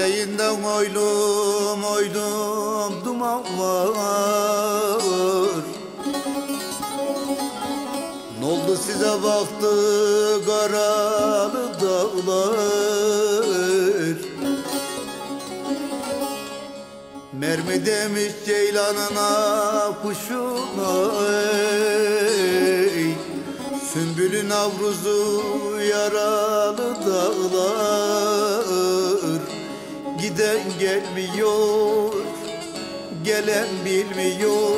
Yükseğinden oylum oylum duman var Ne oldu size baktı karalı dağlar Mermi demiş ceylanına kuşuna ey. Sümbülün avruzu yaralı dağlar Giden gelmiyor? Gelen bilmiyor.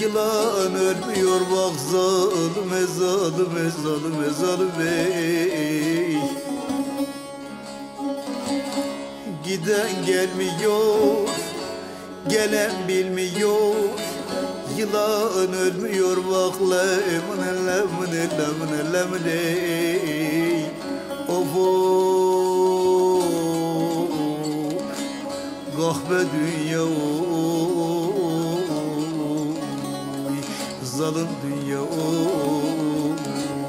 Yılan ölmüyor bak zalim zalim zalim zalim ey Giden gelmiyor Gelen bilmiyor. Yılan ölmüyor bak Lemne lemne lemne lemne Of of Kahve dünya oy, Zalim dünya oy.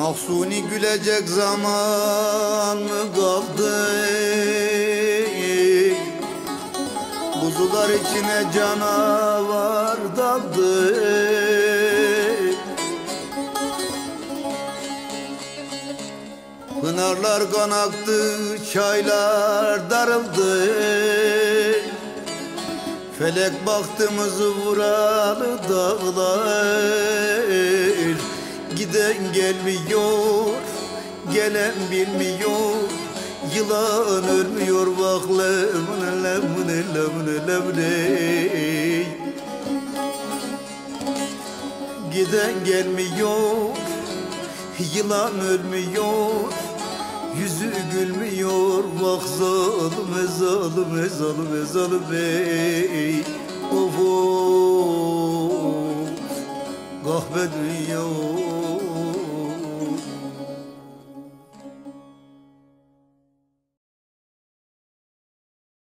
Mahsuni gülecek zaman mı kaldı? Kuzular içine canavar daldı. Pınarlar kan aktı, çaylar darıldı. Felek baktığımızı vuralı dağlar Giden gelmiyor, gelen bilmiyor. Yılan ölmüyor bak lemne lemne lemne lemne Giden gelmiyor, yılan ölmüyor. Yüzü gülmüyor bak zalime zalime zalime zalime Of of. Kahve dünya